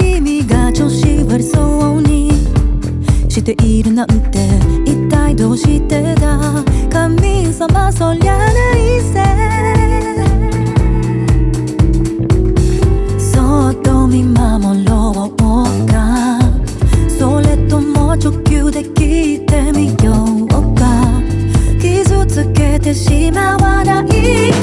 君が調子悪そうにしているなんて一体どうしてだ神様そりゃないぜ。そっと見守ろうか。それとも直球で聞いてみようか。傷つけてしまわない。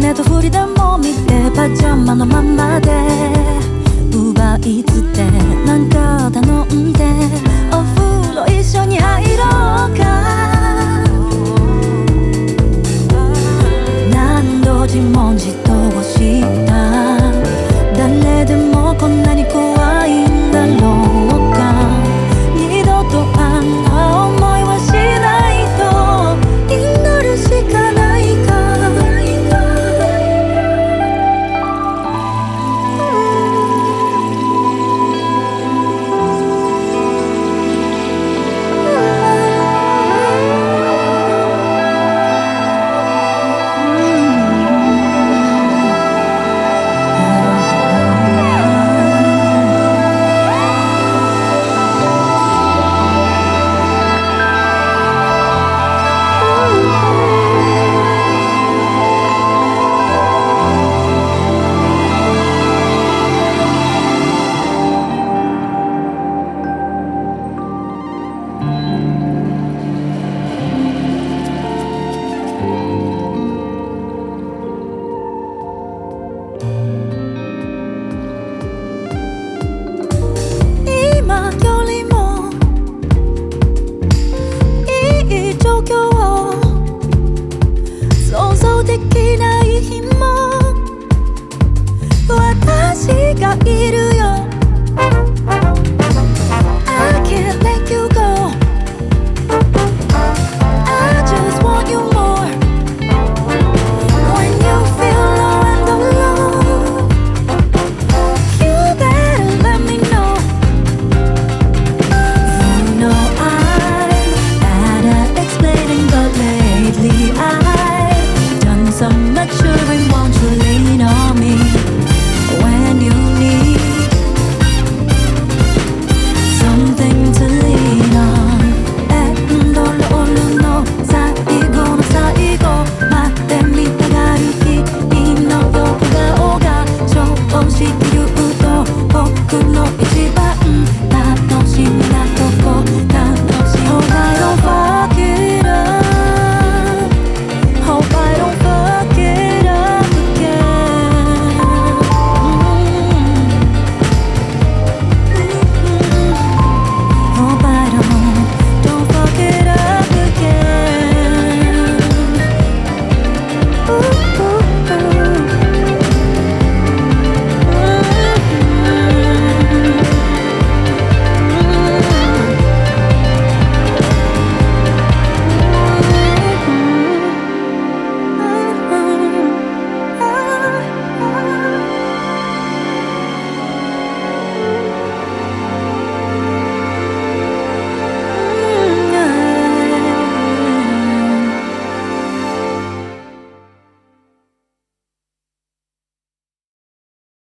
寝とフりでも見てパジャマのままで奪いつってなんか頼んで